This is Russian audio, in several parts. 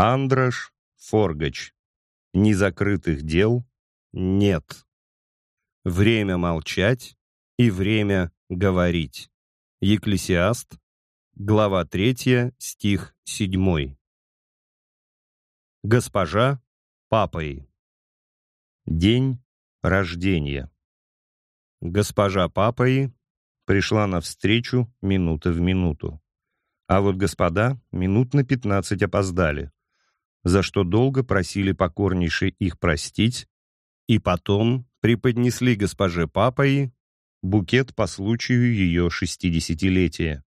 Андрош Форгач. Незакрытых дел нет. Время молчать и время говорить. Екклесиаст, глава 3, стих 7. Госпожа Папой. День рождения. Госпожа Папой пришла навстречу минута в минуту. А вот господа минут на пятнадцать опоздали, за что долго просили покорнейше их простить, и потом преподнесли госпоже Папой букет по случаю ее шестидесятилетия.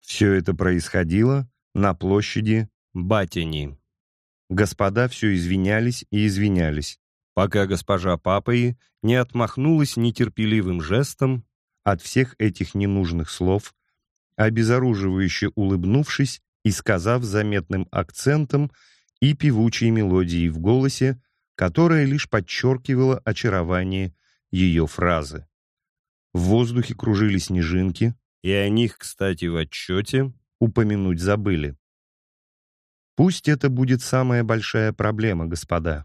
Все это происходило на площади Батини. Господа все извинялись и извинялись, пока госпожа Папой не отмахнулась нетерпеливым жестом от всех этих ненужных слов, обезоруживающе улыбнувшись и сказав заметным акцентом и певучей мелодией в голосе, которая лишь подчеркивала очарование ее фразы. В воздухе кружили снежинки, и о них, кстати, в отчете упомянуть забыли. Пусть это будет самая большая проблема, господа.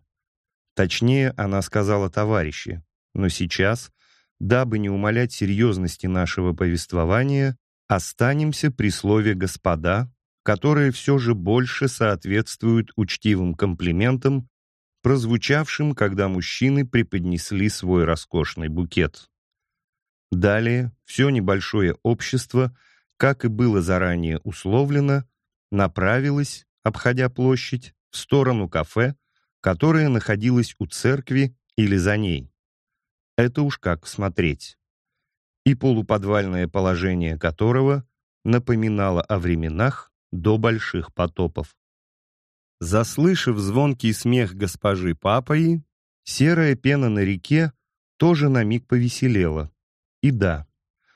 Точнее, она сказала товарищи, но сейчас, дабы не умалять серьезности нашего повествования, останемся при слове «господа», которое все же больше соответствует учтивым комплиментам, прозвучавшим, когда мужчины преподнесли свой роскошный букет. Далее все небольшое общество, как и было заранее условлено, направилось, обходя площадь, в сторону кафе, которое находилось у церкви или за ней. Это уж как смотреть. И полуподвальное положение которого напоминало о временах до больших потопов. Заслышав звонкий смех госпожи Папаи, серая пена на реке тоже на миг повеселела. И да,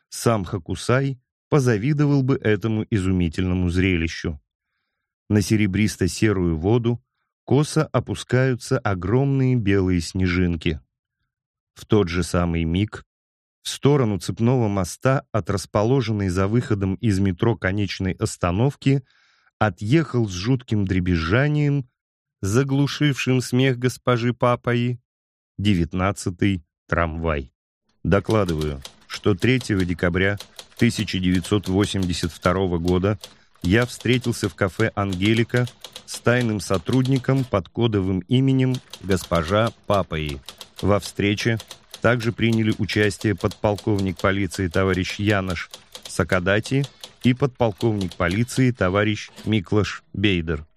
сам Хакусай позавидовал бы этому изумительному зрелищу. На серебристо-серую воду косо опускаются огромные белые снежинки. В тот же самый миг в сторону цепного моста от расположенной за выходом из метро конечной остановки отъехал с жутким дребезжанием, заглушившим смех госпожи Папаи, девятнадцатый трамвай. Докладываю, что 3 декабря 1982 года я встретился в кафе «Ангелика» с тайным сотрудником под кодовым именем госпожа Папаи. Во встрече также приняли участие подполковник полиции товарищ Янош Сакадати и подполковник полиции товарищ Миклаш Бейдер.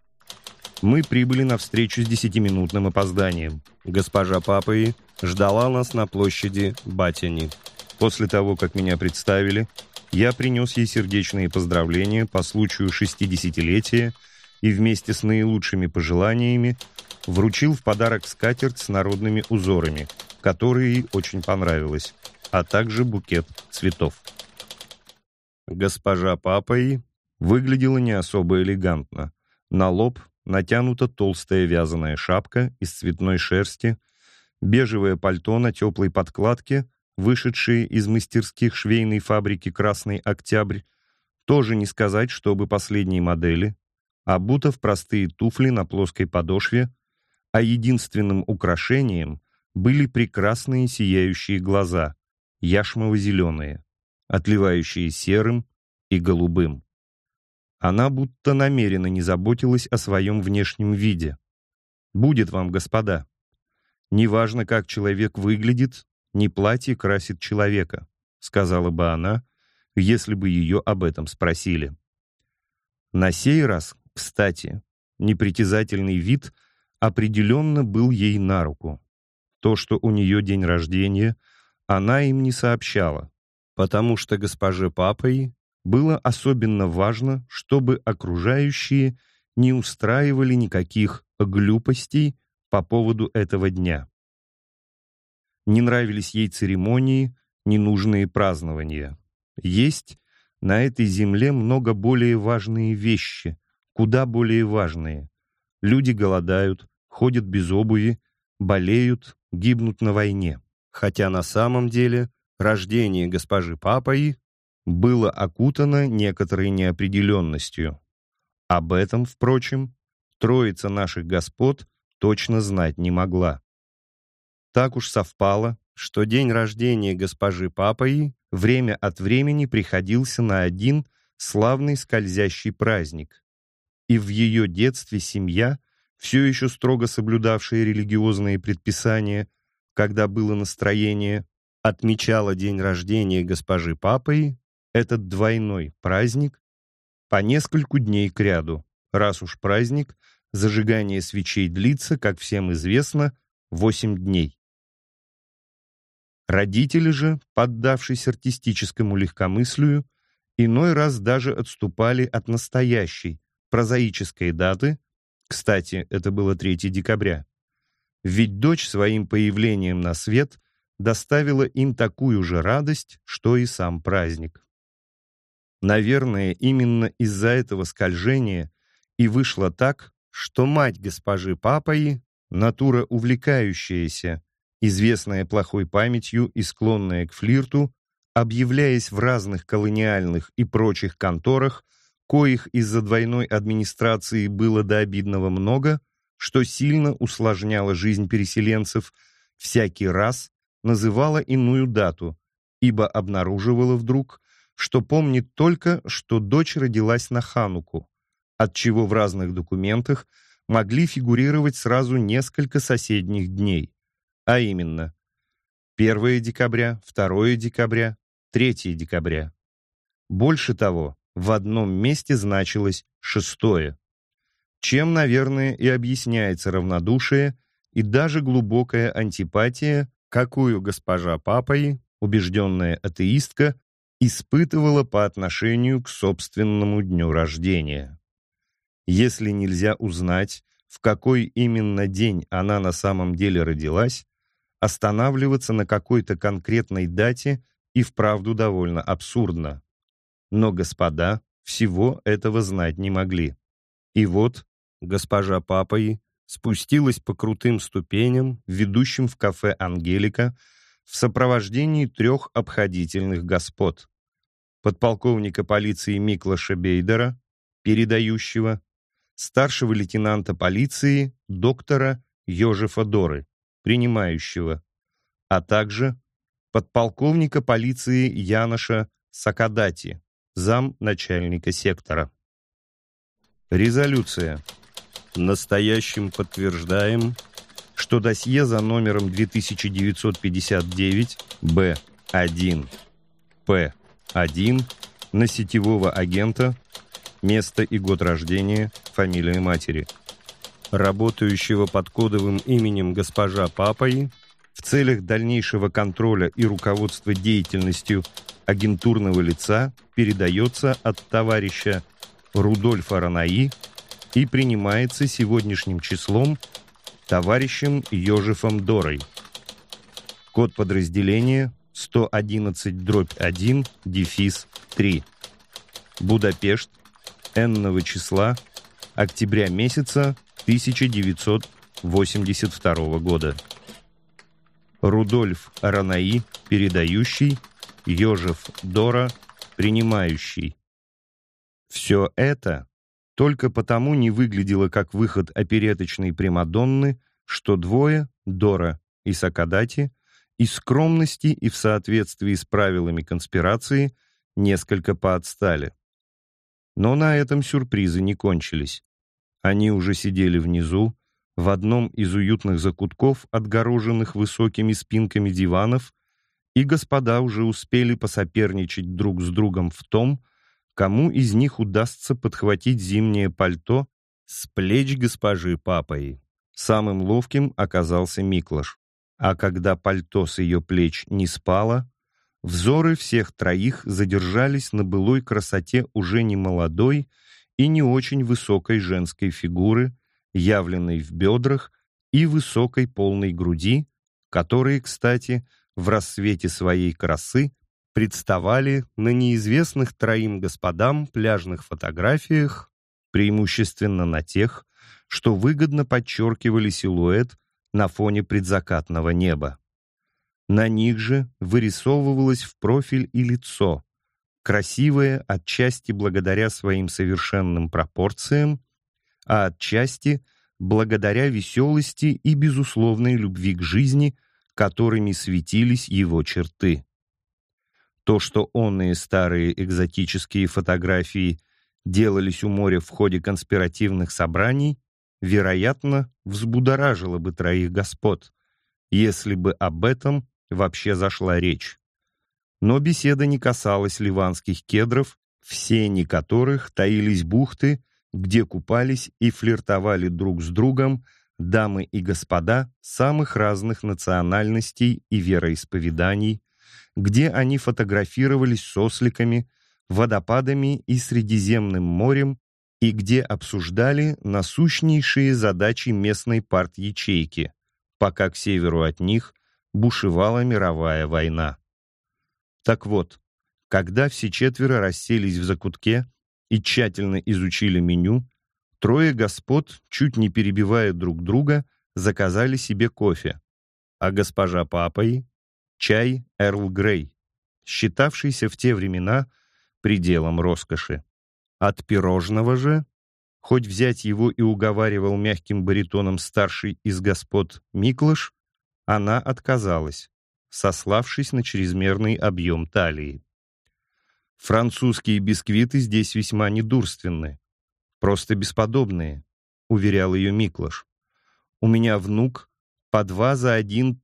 Мы прибыли на встречу с десятиминутным опозданием. Госпожа Папаи ждала нас на площади Батяни. После того, как меня представили, я принес ей сердечные поздравления по случаю шестидесятилетия и вместе с наилучшими пожеланиями вручил в подарок скатерть с народными узорами, которая ей очень понравилась, а также букет цветов. Госпожа Папой выглядела не особо элегантно. На лоб натянута толстая вязаная шапка из цветной шерсти, бежевое пальто на теплой подкладке вышедшие из мастерских швейной фабрики «Красный Октябрь», тоже не сказать, чтобы последней модели, обута в простые туфли на плоской подошве, а единственным украшением были прекрасные сияющие глаза, яшмово-зеленые, отливающие серым и голубым. Она будто намеренно не заботилась о своем внешнем виде. «Будет вам, господа. Неважно, как человек выглядит, не платье красит человека», — сказала бы она, если бы ее об этом спросили. На сей раз, кстати, непритязательный вид определенно был ей на руку. То, что у нее день рождения, она им не сообщала, потому что госпоже Папой было особенно важно, чтобы окружающие не устраивали никаких глупостей по поводу этого дня. Не нравились ей церемонии, ненужные празднования. Есть на этой земле много более важные вещи, куда более важные. Люди голодают, ходят без обуви, болеют, гибнут на войне. Хотя на самом деле рождение госпожи Папаи было окутано некоторой неопределенностью. Об этом, впрочем, троица наших господ точно знать не могла. Так уж совпало, что день рождения госпожи Папаи время от времени приходился на один славный скользящий праздник. И в ее детстве семья, все еще строго соблюдавшая религиозные предписания, когда было настроение, отмечала день рождения госпожи Папаи, этот двойной праздник, по нескольку дней кряду. Раз уж праздник, зажигание свечей длится, как всем известно, восемь дней. Родители же, поддавшись артистическому легкомыслию, иной раз даже отступали от настоящей, прозаической даты, кстати, это было 3 декабря, ведь дочь своим появлением на свет доставила им такую же радость, что и сам праздник. Наверное, именно из-за этого скольжения и вышло так, что мать госпожи Папаи, натура увлекающаяся, известная плохой памятью и склонная к флирту, объявляясь в разных колониальных и прочих конторах, коих из-за двойной администрации было до обидного много, что сильно усложняло жизнь переселенцев, всякий раз называла иную дату, ибо обнаруживала вдруг, что помнит только, что дочь родилась на Хануку, отчего в разных документах могли фигурировать сразу несколько соседних дней, а именно 1 декабря, 2 декабря, 3 декабря. Больше того, в одном месте значилось шестое, чем, наверное, и объясняется равнодушие и даже глубокая антипатия, какую госпожа Папой, убежденная атеистка, испытывала по отношению к собственному дню рождения. Если нельзя узнать, в какой именно день она на самом деле родилась, останавливаться на какой-то конкретной дате и вправду довольно абсурдно. Но господа всего этого знать не могли. И вот госпожа Папой спустилась по крутым ступеням, ведущим в кафе «Ангелика», в сопровождении трех обходительных господ. Подполковника полиции Миклаша Бейдера, передающего, старшего лейтенанта полиции доктора Йожефа Доры, принимающего, а также подполковника полиции Яноша Сакадати, зам начальника сектора. Резолюция. Настоящим подтверждаем, что досье за номером 2959 Б1 П1 на сетевого агента, место и год рождения, фамилия матери, работающего под кодовым именем госпожа Папой, в целях дальнейшего контроля и руководства деятельностью агентурного лица передается от товарища Рудольфа Ранаи и принимается сегодняшним числом товарищем Йожефом Дорой. Код подразделения 111-1, дефис 3. Будапешт, n числа, октября месяца 1982 года. Рудольф Ранаи, передающий, Йожеф Дора, принимающий. Все это только потому не выглядело как выход опереточной Примадонны, что двое, Дора и Сакадати, из скромности и в соответствии с правилами конспирации несколько поотстали. Но на этом сюрпризы не кончились. Они уже сидели внизу, в одном из уютных закутков, отгороженных высокими спинками диванов, и господа уже успели посоперничать друг с другом в том, кому из них удастся подхватить зимнее пальто с плеч госпожи Папой. Самым ловким оказался Миклаш. А когда пальто с ее плеч не спало, взоры всех троих задержались на былой красоте уже не молодой и не очень высокой женской фигуры, явленной в бедрах и высокой полной груди, которые, кстати, в рассвете своей красы представали на неизвестных троим господам пляжных фотографиях, преимущественно на тех, что выгодно подчеркивали силуэт на фоне предзакатного неба. На них же вырисовывалось в профиль и лицо, красивое отчасти благодаря своим совершенным пропорциям, а отчасти благодаря веселости и безусловной любви к жизни, которыми светились его черты. То, что онные старые экзотические фотографии делались у моря в ходе конспиративных собраний, вероятно, взбудоражило бы троих господ, если бы об этом вообще зашла речь. Но беседа не касалась ливанских кедров, в сени которых таились бухты, где купались и флиртовали друг с другом дамы и господа самых разных национальностей и вероисповеданий, где они фотографировались с осликами, водопадами и Средиземным морем и где обсуждали насущнейшие задачи местной парт-ячейки, пока к северу от них бушевала мировая война. Так вот, когда все четверо расселись в закутке и тщательно изучили меню, трое господ, чуть не перебивая друг друга, заказали себе кофе, а госпожа Папой — чай Эрл Грей, считавшийся в те времена пределом роскоши. От пирожного же, хоть взять его и уговаривал мягким баритоном старший из господ Миклыш, она отказалась, сославшись на чрезмерный объем талии. Французские бисквиты здесь весьма недурственны, просто бесподобные, уверял ее Миклыш. У меня внук по два за один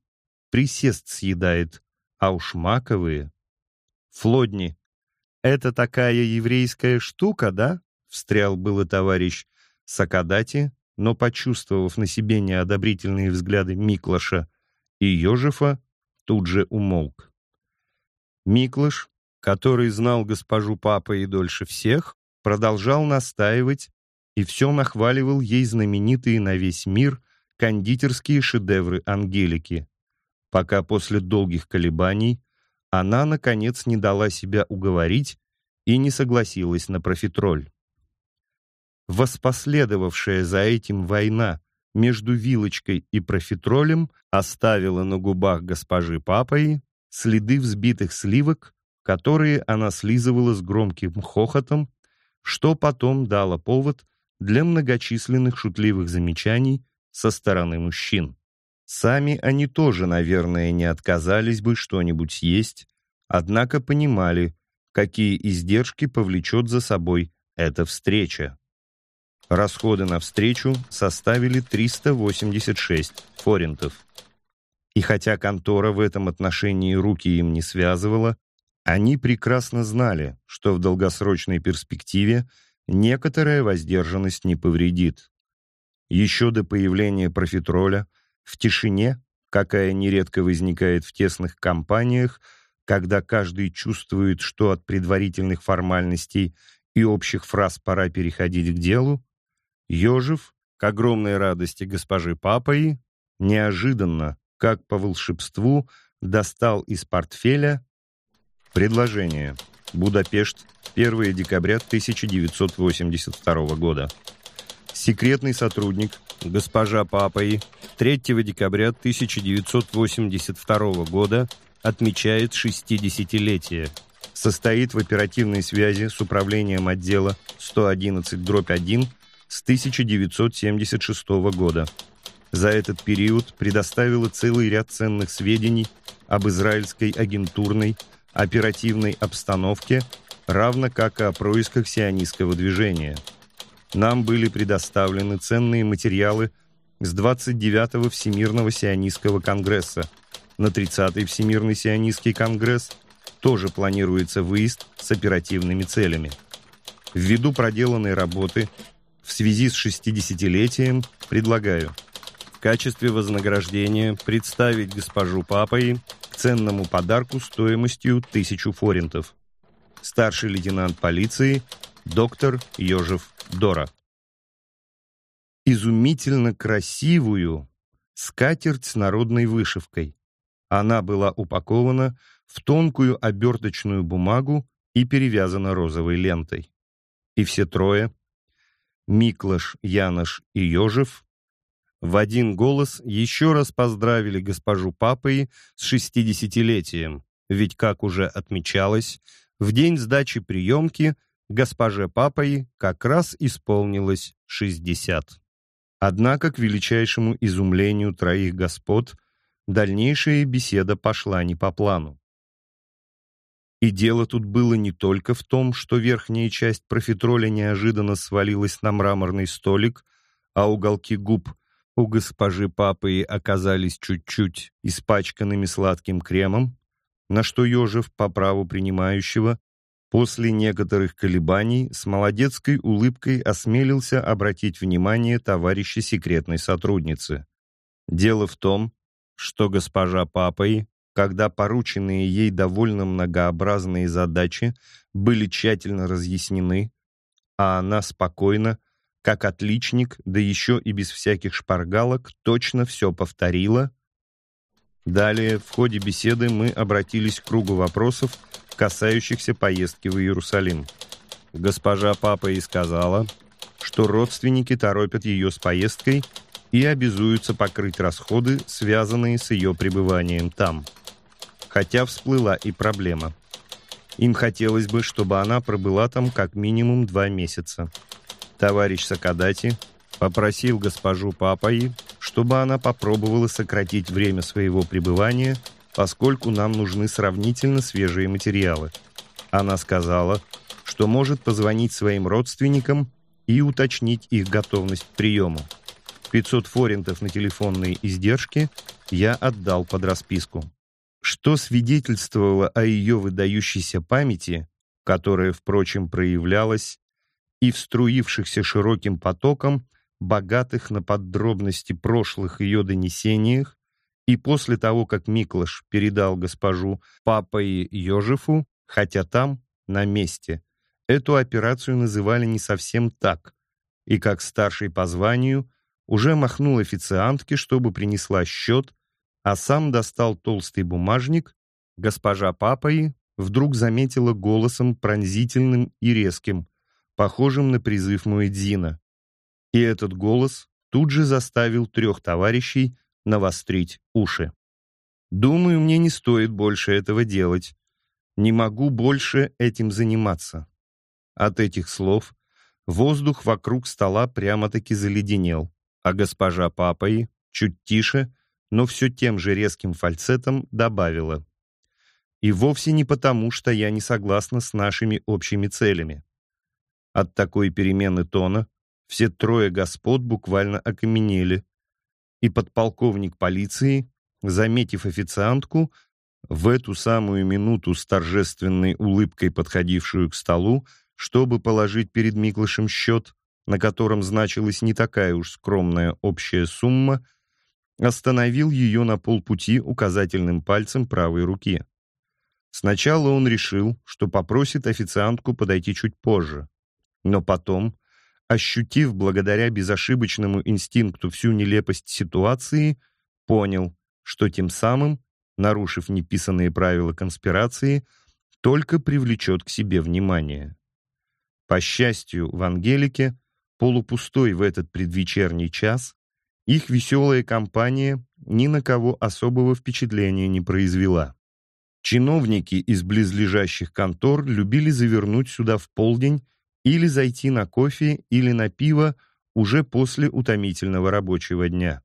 присест съедает, а уж маковые. Флодни, это такая еврейская штука, да? Встрял было товарищ Сакадати, но, почувствовав на себе неодобрительные взгляды Миклаша и Ёжефа, тут же умолк. Миклаш, который знал госпожу папа и дольше всех, продолжал настаивать и все нахваливал ей знаменитые на весь мир кондитерские шедевры Ангелики, пока после долгих колебаний она, наконец, не дала себя уговорить и не согласилась на профитроль. Воспоследовавшая за этим война между вилочкой и профитролем оставила на губах госпожи Папой следы взбитых сливок, которые она слизывала с громким хохотом, что потом дало повод для многочисленных шутливых замечаний со стороны мужчин. Сами они тоже, наверное, не отказались бы что-нибудь съесть, однако понимали, какие издержки повлечет за собой эта встреча. Расходы на встречу составили 386 форинтов. И хотя контора в этом отношении руки им не связывала, они прекрасно знали, что в долгосрочной перспективе некоторая воздержанность не повредит. Еще до появления профитроля в тишине, какая нередко возникает в тесных компаниях, когда каждый чувствует, что от предварительных формальностей и общих фраз пора переходить к делу, Ежев, к огромной радости госпожи Папой, неожиданно, как по волшебству, достал из портфеля предложение «Будапешт, 1 декабря 1982 года». Секретный сотрудник, госпожа Папой, 3 декабря 1982 года отмечает 60-летие. Состоит в оперативной связи с управлением отдела 111-1 с 1976 года. За этот период предоставила целый ряд ценных сведений об израильской агентурной, оперативной обстановке, равно как и о происках сионистского движения. Нам были предоставлены ценные материалы с 29-го Всемирного сионистского конгресса. На 30-й Всемирный сионистский конгресс тоже планируется выезд с оперативными целями. Ввиду проделанной работы в связи с 60-летием предлагаю в качестве вознаграждения представить госпожу Папой ценному подарку стоимостью тысячу форинтов. Старший лейтенант полиции доктор Ёжев Дора. Изумительно красивую скатерть с народной вышивкой. Она была упакована в тонкую оберточную бумагу и перевязана розовой лентой. И все трое Миклаш, Янош и Ёжев в один голос еще раз поздравили госпожу Папой с шестидесятилетием, ведь, как уже отмечалось, в день сдачи приемки госпоже Папой как раз исполнилось 60. Однако, к величайшему изумлению троих господ, дальнейшая беседа пошла не по плану. И дело тут было не только в том, что верхняя часть профитроля неожиданно свалилась на мраморный столик, а уголки губ у госпожи Папы оказались чуть-чуть испачканными сладким кремом, на что Ежев, по праву принимающего, после некоторых колебаний с молодецкой улыбкой осмелился обратить внимание товарища секретной сотрудницы. Дело в том, что госпожа Папой, когда порученные ей довольно многообразные задачи были тщательно разъяснены, а она спокойно, как отличник, да еще и без всяких шпаргалок, точно все повторила. Далее, в ходе беседы, мы обратились к кругу вопросов, касающихся поездки в Иерусалим. Госпожа Папа и сказала, что родственники торопят ее с поездкой и обязуются покрыть расходы, связанные с ее пребыванием там. Хотя всплыла и проблема. Им хотелось бы, чтобы она пробыла там как минимум два месяца. Товарищ Сакадати попросил госпожу Папаи, чтобы она попробовала сократить время своего пребывания, поскольку нам нужны сравнительно свежие материалы. Она сказала, что может позвонить своим родственникам и уточнить их готовность к приему. 500 форинтов на телефонные издержки я отдал под расписку. Что свидетельствовало о ее выдающейся памяти, которая, впрочем, проявлялась и вструившихся широким потоком, богатых на подробности прошлых ее донесениях, и после того, как Миклаш передал госпожу Папой Йожефу, хотя там, на месте, эту операцию называли не совсем так, и как старший по званию уже махнул официантке, чтобы принесла счет, а сам достал толстый бумажник, госпожа Папой вдруг заметила голосом пронзительным и резким похожим на призыв Муэдзина. И этот голос тут же заставил трех товарищей навострить уши. «Думаю, мне не стоит больше этого делать. Не могу больше этим заниматься». От этих слов воздух вокруг стола прямо-таки заледенел, а госпожа Папой чуть тише, но все тем же резким фальцетом добавила. «И вовсе не потому, что я не согласна с нашими общими целями. От такой перемены тона все трое господ буквально окаменели, и подполковник полиции, заметив официантку, в эту самую минуту с торжественной улыбкой подходившую к столу, чтобы положить перед Миклышем счет, на котором значилась не такая уж скромная общая сумма, остановил ее на полпути указательным пальцем правой руки. Сначала он решил, что попросит официантку подойти чуть позже. Но потом, ощутив благодаря безошибочному инстинкту всю нелепость ситуации, понял, что тем самым, нарушив неписанные правила конспирации, только привлечет к себе внимание. По счастью, в Ангелике, полупустой в этот предвечерний час, их веселая компания ни на кого особого впечатления не произвела. Чиновники из близлежащих контор любили завернуть сюда в полдень или зайти на кофе или на пиво уже после утомительного рабочего дня.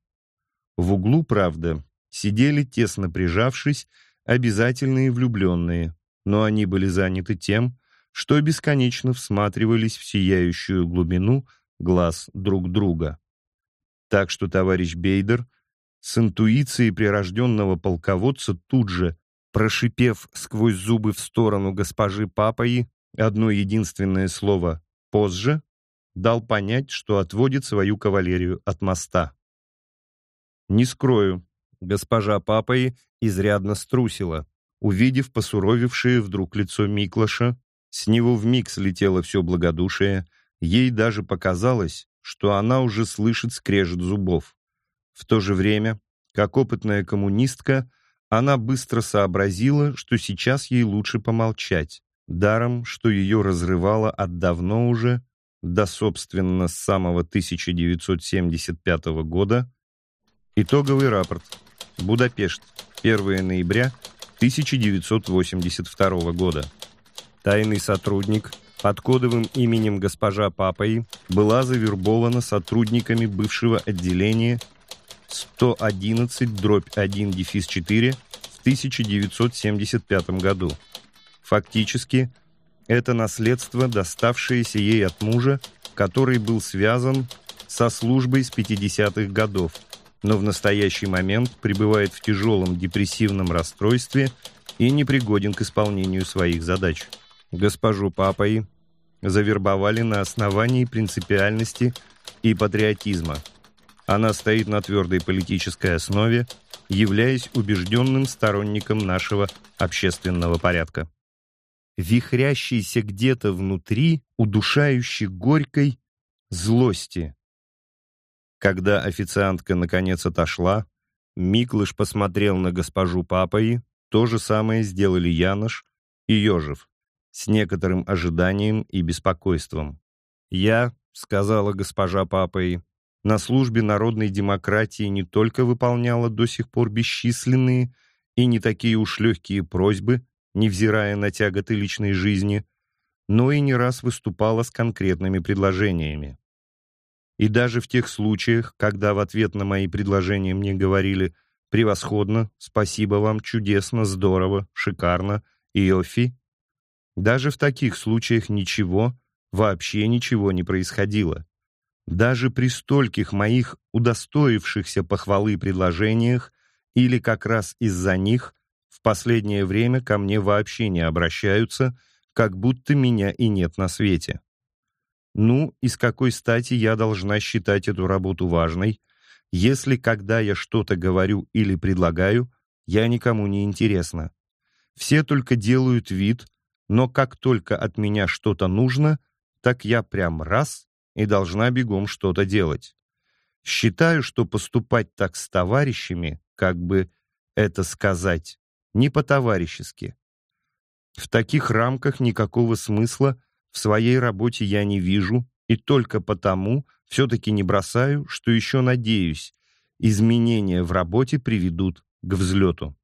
В углу, правда, сидели, тесно прижавшись, обязательные влюбленные, но они были заняты тем, что бесконечно всматривались в сияющую глубину глаз друг друга. Так что товарищ Бейдер с интуицией прирожденного полководца тут же, прошипев сквозь зубы в сторону госпожи Папаи, одно единственное слово «позже» дал понять, что отводит свою кавалерию от моста. Не скрою, госпожа Папой изрядно струсила, увидев посуровевшее вдруг лицо Миклаша, с него вмиг слетело все благодушие, ей даже показалось, что она уже слышит скрежет зубов. В то же время, как опытная коммунистка, она быстро сообразила, что сейчас ей лучше помолчать, даром, что ее разрывало от давно уже, до, собственно, с самого 1975 года, итоговый рапорт. Будапешт. 1 ноября 1982 года. Тайный сотрудник под кодовым именем госпожа Папой была завербована сотрудниками бывшего отделения 111-1-4 в 1975 году. Фактически, это наследство, доставшееся ей от мужа, который был связан со службой с 50-х годов, но в настоящий момент пребывает в тяжелом депрессивном расстройстве и непригоден к исполнению своих задач. Госпожу Папой завербовали на основании принципиальности и патриотизма. Она стоит на твердой политической основе, являясь убежденным сторонником нашего общественного порядка. Вихрящийся где-то внутри, удушающий горькой злости. Когда официантка наконец отошла, Миклыш посмотрел на госпожу Папой, то же самое сделали Янош и Ежев с некоторым ожиданием и беспокойством. «Я», — сказала госпожа Папой, — «на службе народной демократии не только выполняла до сих пор бесчисленные и не такие уж легкие просьбы, невзирая на тяготы личной жизни, но и не раз выступала с конкретными предложениями. И даже в тех случаях, когда в ответ на мои предложения мне говорили «превосходно», «спасибо вам», «чудесно», «здорово», «шикарно», «иофи», даже в таких случаях ничего, вообще ничего не происходило. Даже при стольких моих удостоившихся похвалы предложениях или как раз из-за них последнее время ко мне вообще не обращаются, как будто меня и нет на свете. Ну, и с какой стати я должна считать эту работу важной, если, когда я что-то говорю или предлагаю, я никому не интересна? Все только делают вид, но как только от меня что-то нужно, так я прям раз и должна бегом что-то делать. Считаю, что поступать так с товарищами, как бы это сказать, не по-товарищески. В таких рамках никакого смысла в своей работе я не вижу и только потому все-таки не бросаю, что еще надеюсь, изменения в работе приведут к взлету.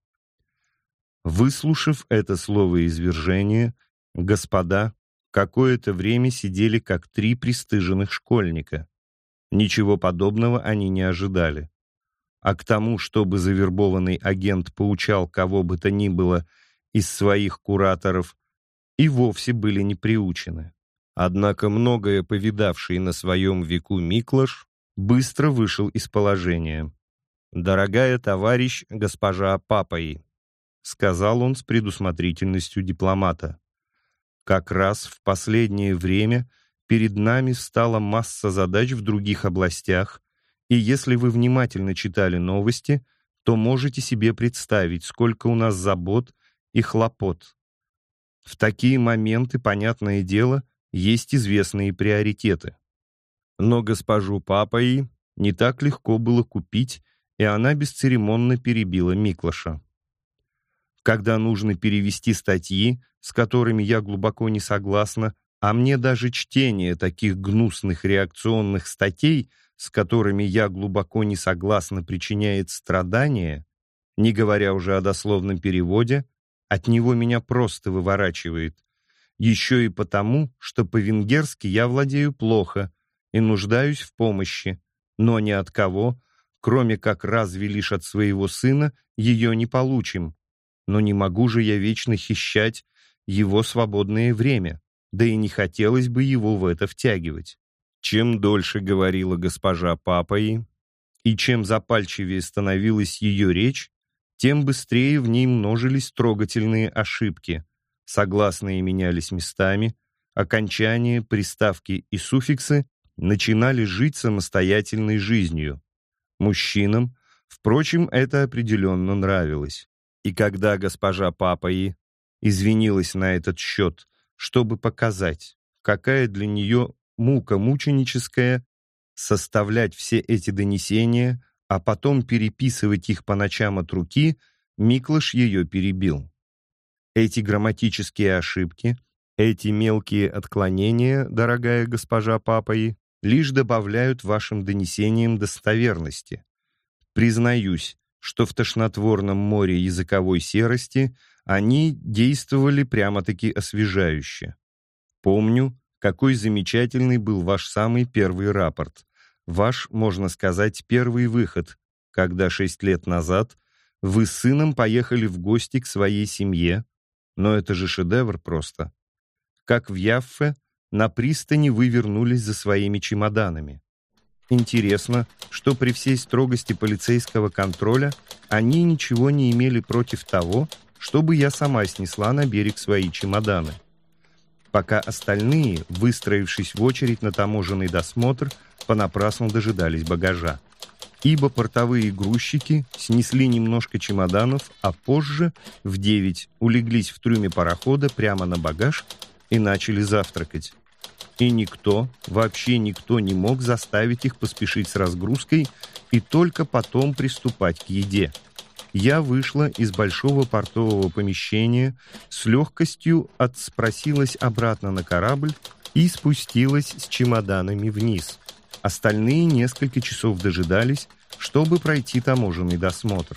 Выслушав это словоизвержение, господа какое-то время сидели как три пристыженных школьника. Ничего подобного они не ожидали. А к тому, чтобы завербованный агент поучал кого бы то ни было из своих кураторов, и вовсе были не приучены. Однако многое повидавший на своем веку Миклаш быстро вышел из положения. «Дорогая товарищ госпожа Папаи», сказал он с предусмотрительностью дипломата. Как раз в последнее время перед нами стала масса задач в других областях, и если вы внимательно читали новости, то можете себе представить, сколько у нас забот и хлопот. В такие моменты, понятное дело, есть известные приоритеты. Но госпожу Папаи не так легко было купить, и она бесцеремонно перебила Миклаша. Когда нужно перевести статьи, с которыми я глубоко не согласна, а мне даже чтение таких гнусных реакционных статей, с которыми я глубоко не согласна, причиняет страдания, не говоря уже о дословном переводе, от него меня просто выворачивает. Еще и потому, что по-венгерски я владею плохо и нуждаюсь в помощи, но ни от кого, кроме как разве лишь от своего сына, ее не получим, но не могу же я вечно хищать его свободное время, да и не хотелось бы его в это втягивать. Чем дольше говорила госпожа Папаи, и чем запальчивее становилась ее речь, тем быстрее в ней множились трогательные ошибки, согласные менялись местами, окончания, приставки и суффиксы начинали жить самостоятельной жизнью. Мужчинам, впрочем, это определенно нравилось. И когда госпожа Папаи извинилась на этот счет, чтобы показать, какая для нее мука мученическая составлять все эти донесения, а потом переписывать их по ночам от руки, Миклыш ее перебил. Эти грамматические ошибки, эти мелкие отклонения, дорогая госпожа Папаи, лишь добавляют вашим донесениям достоверности. Признаюсь, что в тошнотворном море языковой серости они действовали прямо-таки освежающе. Помню, какой замечательный был ваш самый первый рапорт. Ваш, можно сказать, первый выход, когда шесть лет назад вы с сыном поехали в гости к своей семье. Но это же шедевр просто. Как в Яффе, на пристани вы вернулись за своими чемоданами. Интересно, что при всей строгости полицейского контроля они ничего не имели против того, чтобы я сама снесла на берег свои чемоданы. Пока остальные, выстроившись в очередь на таможенный досмотр, понапрасну дожидались багажа. Ибо портовые грузчики снесли немножко чемоданов, а позже, в девять, улеглись в трюме парохода прямо на багаж и начали завтракать. И никто, вообще никто не мог заставить их поспешить с разгрузкой и только потом приступать к еде. Я вышла из большого портового помещения, с легкостью отспросилась обратно на корабль и спустилась с чемоданами вниз. Остальные несколько часов дожидались, чтобы пройти таможенный досмотр.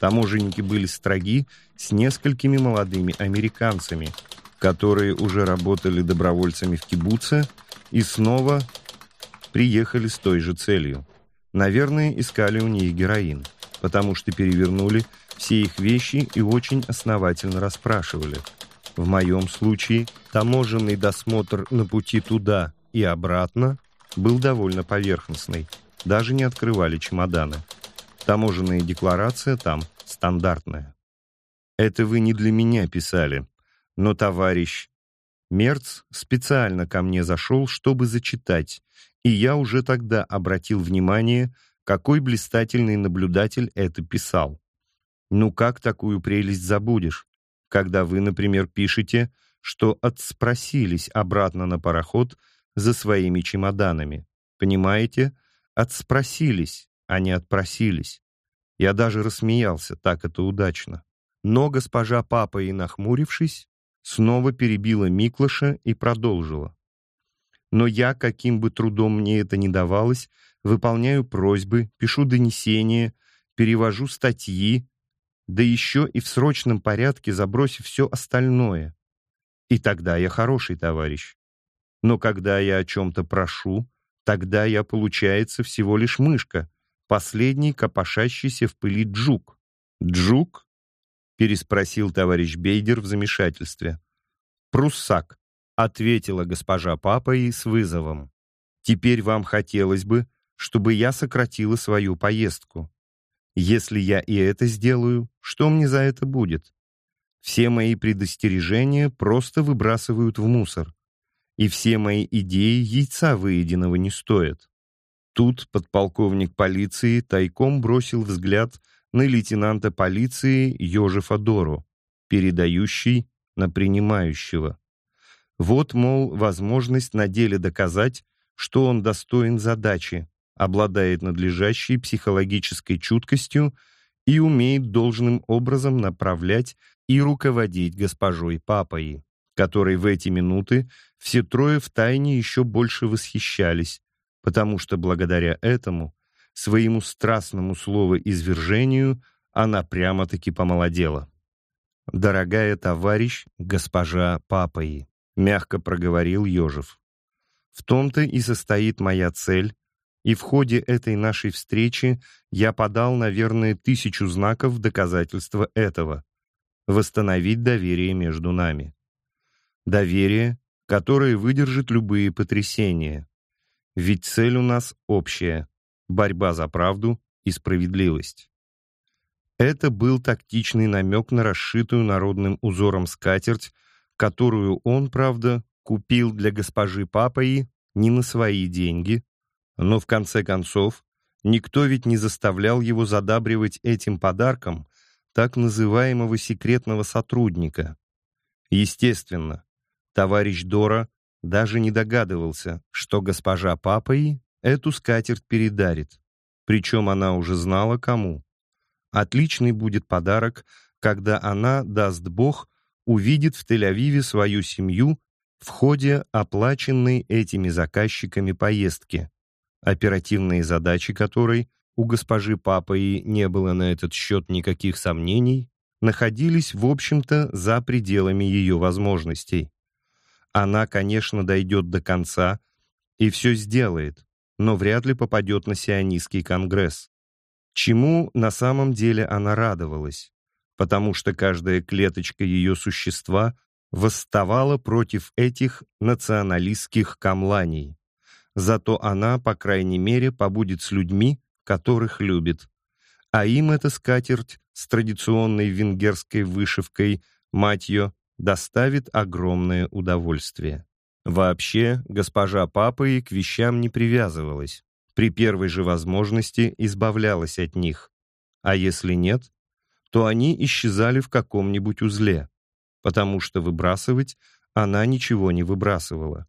Таможенники были строги с несколькими молодыми американцами – которые уже работали добровольцами в кибуце и снова приехали с той же целью. Наверное, искали у них героин, потому что перевернули все их вещи и очень основательно расспрашивали. В моем случае таможенный досмотр на пути туда и обратно был довольно поверхностный. Даже не открывали чемоданы. Таможенная декларация там стандартная. Это вы не для меня писали, но товарищ Мерц специально ко мне зашел, чтобы зачитать, и я уже тогда обратил внимание, какой блистательный наблюдатель это писал. Ну как такую прелесть забудешь, когда вы, например, пишете, что отспросились обратно на пароход за своими чемоданами. Понимаете? Отспросились, а не отпросились. Я даже рассмеялся, так это удачно. Но госпожа Папа и нахмурившись, снова перебила Миклаша и продолжила. Но я, каким бы трудом мне это ни давалось, выполняю просьбы, пишу донесения, перевожу статьи, да еще и в срочном порядке забросив все остальное. И тогда я хороший товарищ. Но когда я о чем-то прошу, тогда я, получается, всего лишь мышка, последний копошащийся в пыли джук. Джук — переспросил товарищ Бейдер в замешательстве. «Пруссак», — ответила госпожа Папа и с вызовом. «Теперь вам хотелось бы, чтобы я сократила свою поездку. Если я и это сделаю, что мне за это будет? Все мои предостережения просто выбрасывают в мусор, и все мои идеи яйца выеденного не стоят». Тут подполковник полиции тайком бросил взгляд на лейтенанта полиции Йожефа Дору, передающий на принимающего. Вот, мол, возможность на деле доказать, что он достоин задачи, обладает надлежащей психологической чуткостью и умеет должным образом направлять и руководить госпожой Папой, которой в эти минуты все трое втайне еще больше восхищались, потому что благодаря этому своему страстному словоизвержению она прямо-таки помолодела. «Дорогая товарищ, госпожа Папаи», — мягко проговорил Ежев. «В том-то и состоит моя цель, и в ходе этой нашей встречи я подал, наверное, тысячу знаков в доказательство этого — восстановить доверие между нами. Доверие, которое выдержит любые потрясения. Ведь цель у нас общая борьба за правду и справедливость. Это был тактичный намек на расшитую народным узором скатерть, которую он, правда, купил для госпожи Папаи не на свои деньги, но в конце концов никто ведь не заставлял его задабривать этим подарком так называемого секретного сотрудника. Естественно, товарищ Дора даже не догадывался, что госпожа Папаи эту скатерть передарит. Причем она уже знала, кому. Отличный будет подарок, когда она, даст Бог, увидит в Тель-Авиве свою семью в ходе оплаченной этими заказчиками поездки, оперативные задачи которой у госпожи Папы не было на этот счет никаких сомнений, находились, в общем-то, за пределами ее возможностей. Она, конечно, дойдет до конца и все сделает, но вряд ли попадет на сионистский конгресс. Чему на самом деле она радовалась? Потому что каждая клеточка ее существа восставала против этих националистских камланий. Зато она, по крайней мере, побудет с людьми, которых любит. А им эта скатерть с традиционной венгерской вышивкой «Матьё» доставит огромное удовольствие. Вообще, госпожа Папа и к вещам не привязывалась. При первой же возможности избавлялась от них. А если нет, то они исчезали в каком-нибудь узле, потому что выбрасывать она ничего не выбрасывала.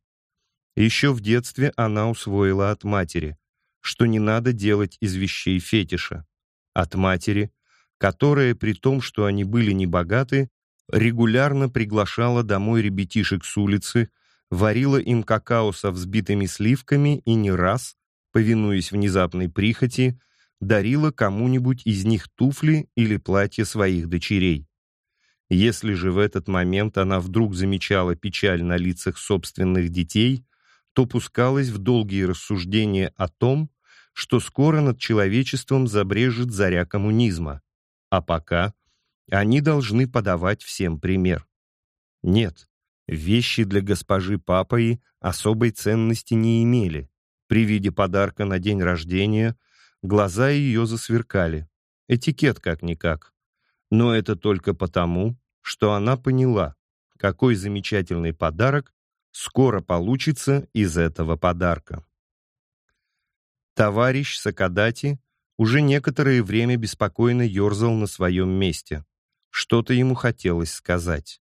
Еще в детстве она усвоила от матери, что не надо делать из вещей фетиша. От матери, которая, при том, что они были небогаты, регулярно приглашала домой ребятишек с улицы, варила им какао со взбитыми сливками и не раз, повинуясь внезапной прихоти, дарила кому-нибудь из них туфли или платье своих дочерей. Если же в этот момент она вдруг замечала печаль на лицах собственных детей, то пускалась в долгие рассуждения о том, что скоро над человечеством забрежет заря коммунизма, а пока они должны подавать всем пример. Нет, Вещи для госпожи Папаи особой ценности не имели. При виде подарка на день рождения глаза ее засверкали. Этикет как-никак. Но это только потому, что она поняла, какой замечательный подарок скоро получится из этого подарка. Товарищ Сакадати уже некоторое время беспокойно ерзал на своем месте. Что-то ему хотелось сказать.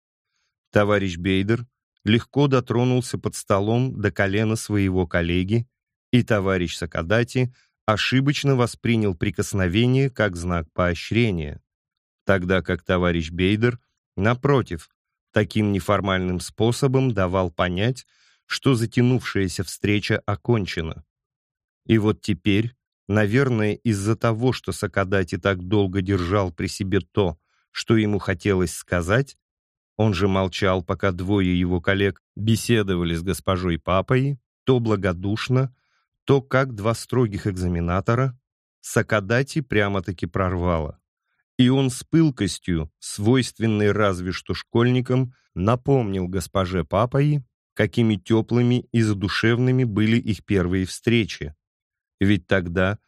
Товарищ Бейдер легко дотронулся под столом до колена своего коллеги, и товарищ Сакадати ошибочно воспринял прикосновение как знак поощрения, тогда как товарищ Бейдер, напротив, таким неформальным способом давал понять, что затянувшаяся встреча окончена. И вот теперь, наверное, из-за того, что Сакадати так долго держал при себе то, что ему хотелось сказать, он же молчал, пока двое его коллег беседовали с госпожой Папой, то благодушно, то как два строгих экзаменатора, Сакадати прямо-таки прорвало. И он с пылкостью, свойственной разве что школьникам, напомнил госпоже Папой, какими теплыми и задушевными были их первые встречи. Ведь тогда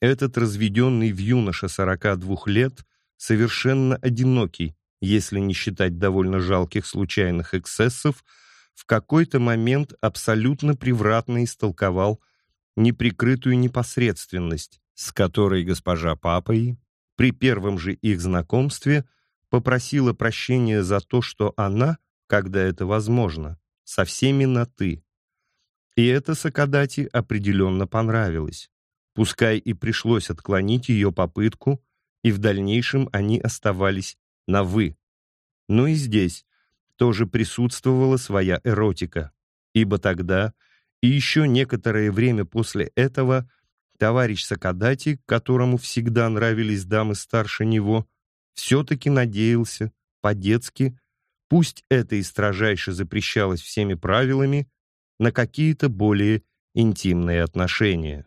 этот разведенный в юноша 42 лет, совершенно одинокий, если не считать довольно жалких случайных эксцессов, в какой-то момент абсолютно превратно истолковал неприкрытую непосредственность, с которой госпожа Папой при первом же их знакомстве попросила прощения за то, что она, когда это возможно, со всеми на «ты». И это Сакадати определенно понравилось. Пускай и пришлось отклонить ее попытку, и в дальнейшем они оставались на «вы». Но и здесь тоже присутствовала своя эротика, ибо тогда и еще некоторое время после этого товарищ Сакадати, которому всегда нравились дамы старше него, все-таки надеялся, по-детски, пусть это и строжайше запрещалось всеми правилами, на какие-то более интимные отношения.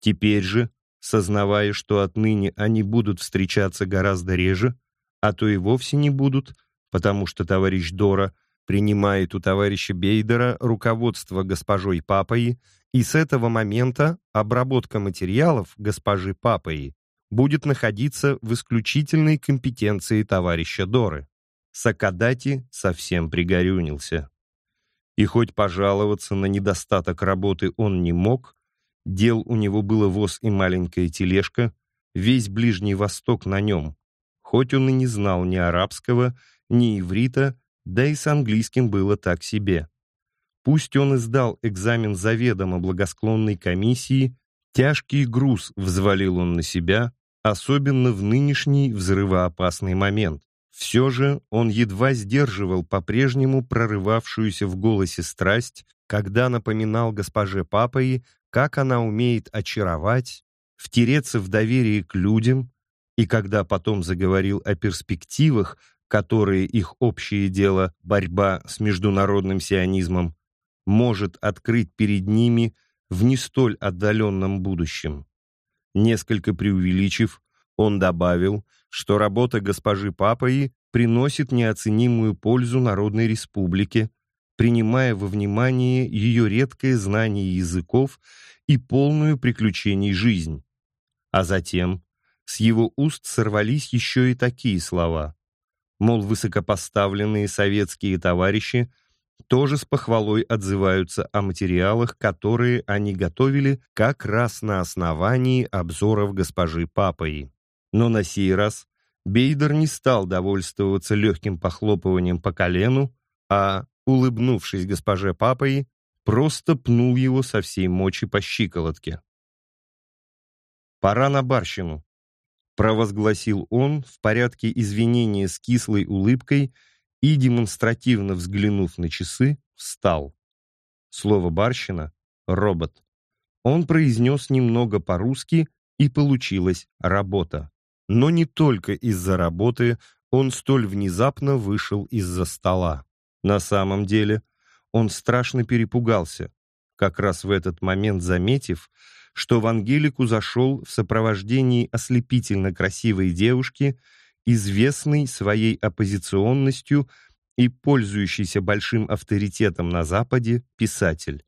Теперь же, сознавая, что отныне они будут встречаться гораздо реже, а то и вовсе не будут, потому что товарищ Дора принимает у товарища Бейдера руководство госпожой Папой, и с этого момента обработка материалов госпожи Папой будет находиться в исключительной компетенции товарища Доры. Сакадати совсем пригорюнился. И хоть пожаловаться на недостаток работы он не мог, дел у него было воз и маленькая тележка, весь Ближний Восток на нем, хоть он и не знал ни арабского, ни иврита, да и с английским было так себе. Пусть он и сдал экзамен заведомо благосклонной комиссии, тяжкий груз взвалил он на себя, особенно в нынешний взрывоопасный момент. Все же он едва сдерживал по-прежнему прорывавшуюся в голосе страсть, когда напоминал госпоже Папой, как она умеет очаровать, втереться в доверие к людям, и когда потом заговорил о перспективах, которые их общее дело — борьба с международным сионизмом, может открыть перед ними в не столь отдаленном будущем. Несколько преувеличив, он добавил, что работа госпожи Папаи приносит неоценимую пользу Народной Республике, принимая во внимание ее редкое знание языков и полную приключений жизнь. А затем с его уст сорвались еще и такие слова. Мол, высокопоставленные советские товарищи тоже с похвалой отзываются о материалах, которые они готовили как раз на основании обзоров госпожи Папаи. Но на сей раз Бейдер не стал довольствоваться легким похлопыванием по колену, а, улыбнувшись госпоже Папаи, просто пнул его со всей мочи по щиколотке. «Пора на барщину», — провозгласил он в порядке извинения с кислой улыбкой и, демонстративно взглянув на часы, встал. Слово «барщина» — робот. Он произнес немного по-русски, и получилась работа. Но не только из-за работы он столь внезапно вышел из-за стола. На самом деле он страшно перепугался, как раз в этот момент заметив, что в Ангелику зашел в сопровождении ослепительно красивой девушки известный своей оппозиционностью и пользующийся большим авторитетом на Западе писатель.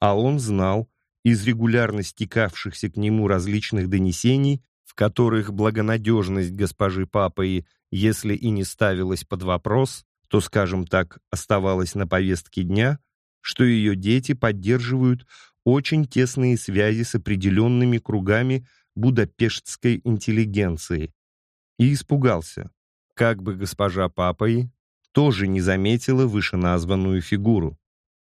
А он знал из регулярно стекавшихся к нему различных донесений, в которых благонадежность госпожи Папаи, если и не ставилась под вопрос, то, скажем так, оставалась на повестке дня, что ее дети поддерживают очень тесные связи с определенными кругами будапештской интеллигенции, и испугался, как бы госпожа Папой тоже не заметила вышеназванную фигуру.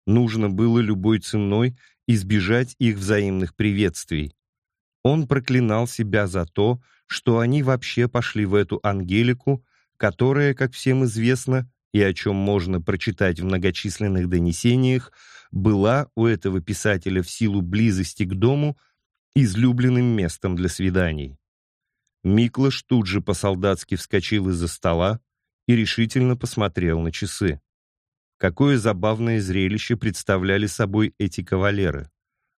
Нужно было любой ценой избежать их взаимных приветствий. Он проклинал себя за то, что они вообще пошли в эту Ангелику, которая, как всем известно, и о чем можно прочитать в многочисленных донесениях, была у этого писателя в силу близости к дому излюбленным местом для свиданий. Миклаш тут же по-солдатски вскочил из-за стола и решительно посмотрел на часы. Какое забавное зрелище представляли собой эти кавалеры,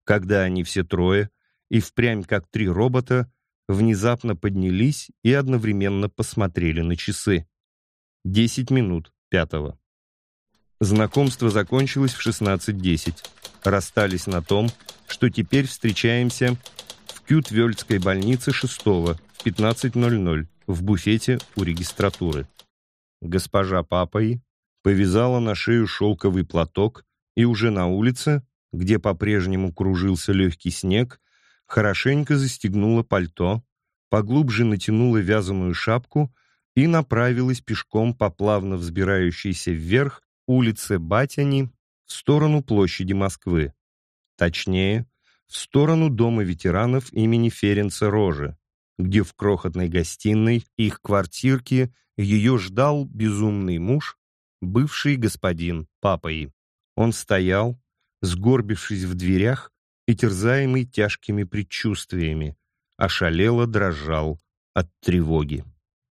когда они все трое, и впрямь как три робота, внезапно поднялись и одновременно посмотрели на часы. Десять минут пятого. Знакомство закончилось в 16.10. Расстались на том, что теперь встречаемся в Кютвельдской больнице 6 в 15.00 в буфете у регистратуры. Госпожа Папой повязала на шею шелковый платок и уже на улице, где по-прежнему кружился легкий снег, хорошенько застегнула пальто, поглубже натянула вязаную шапку и направилась пешком по плавно взбирающейся вверх улице Батяни в сторону площади Москвы. Точнее, в сторону Дома ветеранов имени Ференца Рожи, где в крохотной гостиной их квартирки ее ждал безумный муж, бывший господин Папой. Он стоял, сгорбившись в дверях и терзаемый тяжкими предчувствиями, ошалело дрожал от тревоги.